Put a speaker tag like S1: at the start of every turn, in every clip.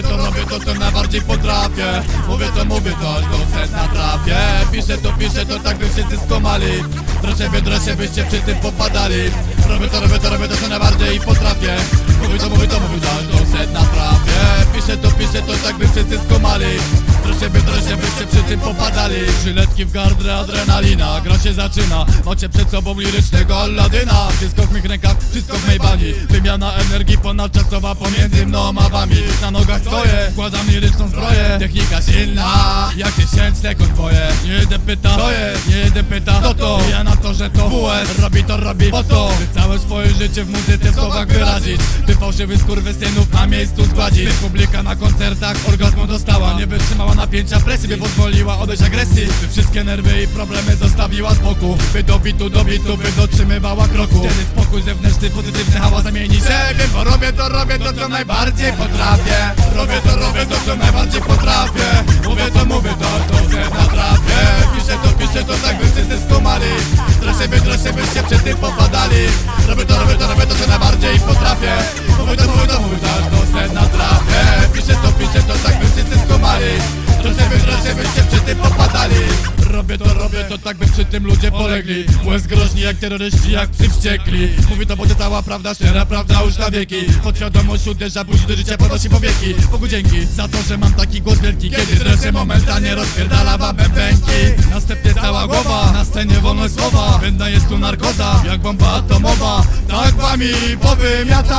S1: to co najbardziej potrafię. Mówię to, mówię to, aż do sedna trafię Piszę to, piszę to, tak by wszyscy skomali. Droszę wy, droszę byście przy tym popadali. Robię to, robię to, robię to co najbardziej potrafię popadali Trzyletki w gardle, adrenalina. Gra się zaczyna, macie przed sobą lirycznego Alladyna. Wszystko w mych rękach, wszystko w mej bani. Wymiana energii ponadczasowa pomiędzy mną a wami. Na nogach stoję, wkładam liryczną zbroję. Technika silna, jak tysięczne konwoje. Nie jeden pyta, co jest, nie jeden pyta, kto to? Ja na to, że to WS robi to robi po to. By całe swoje życie w muzyce w słowach wyrazić. By fałszywy skurwysynów na miejscu zgładzić. By publika na koncertach orgazmu dostała. Nie wytrzymała napięcia presji, by pozwoliła odejść agresji By wszystkie nerwy i problemy zostawiła z boku? By do bitu, do bitu, by dotrzymywała kroku. Wtedy spokój zewnętrzny, pozytywny hałas zamieni się. Wiem, bo robię to, robię to, co najbardziej potrafię. Robię to, robię to, co najbardziej potrafię. Mówię to, mówię to, to się natrafię. Piszę to, piszę to, tak by wszyscy skumali. Droszę by, droszę byście przy tym popadali. Robię to, robię to, robię to, co najbardziej potrafię. Mówię to, mówię to, mówię to, tak by przy tym ludzie polegli. Łez groźni jak terroryści, jak psy wściekli. Mówi to, będzie cała prawda, szczera prawda już na wieki. Podświadomość uderza, budzi do życia, podnosi powieki. Bogu dzięki za to, że mam taki głos wielki. Kiedy dreszcze momentalnie rozpierdala babę pęki Następnie cała głowa, na scenie wolność słowa. Będa jest tu narkoza, jak bomba atomowa. Tak wami powymiata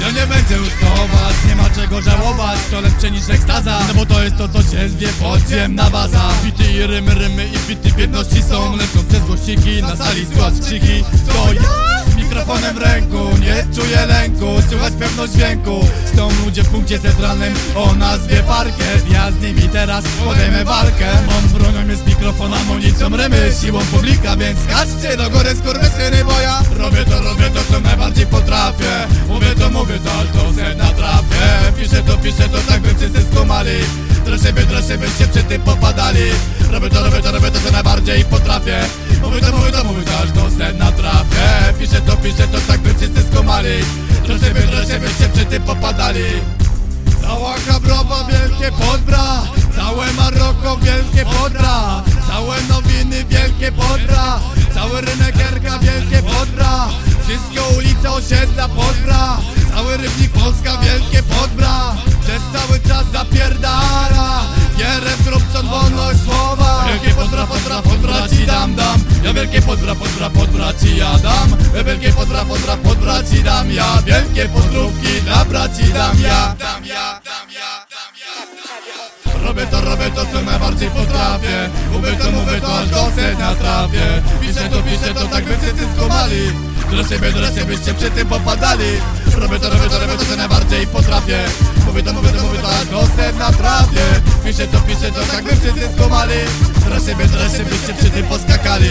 S1: że nie będzie już chować, nie ma czego żałować To lepsze niż ekstaza, no bo to jest to co się zwie podziemna baza. Bity i rymy, rymy i bity w jedności są Lecą przez głośniki, na sali słychać krzyki. To ja mikrofonem w ręku, nie czuję lęku Słychać pewność dźwięku, są ludzie w punkcie centralnym o nazwie parkiet. Ja z nimi teraz podejmę walkę. Mam bronią jest mikrofon, amunicją rymy Siłą publika, więc skaczcie do góry skurwysyny Bo ja robię to, robię to co najbardziej potrafię. Mówię to, mówię to, aż do sedna trafię Piszę to, piszę to, tak by wszyscy skumali. Droszę by, droszę byście przy tym popadali. Robię to, robię to, robię to co najbardziej potrafię Piszę to, to, tak by wszyscy skumali Droszę by, droszę byście przy tym popadali. Cała Kabrowa, wielkie podbra. Całe Maroko, wielkie podbra. Całe nowiny, wielkie podbra. Cały rynek Erka, wielkie podbra. Wszystkie ulice osiedla podbra. Cały rybnik Polska, wielkie podbra wielkie podbra, podbra, podbra ci ja dam. Wielkie podbra, podbra, podbra ci dam ja. Wielkie pozdrówki dla braci dam ja Dam ja, dam ja, dam ja, Robię to, robię to, co najbardziej potrafię. Mówię to, mówię to, aż do sedna trafię. Piszę to, piszę to, tak by wszyscy skumali. Dla siebie, dla siebie byście przy tym popadali. Robię to, robię to, robię to, co najbardziej potrafię. Mówię to, mówię Piszę to, piszę to, tak by wszyscy skumali Dla siebie, dla siebie byście przy tym poskakali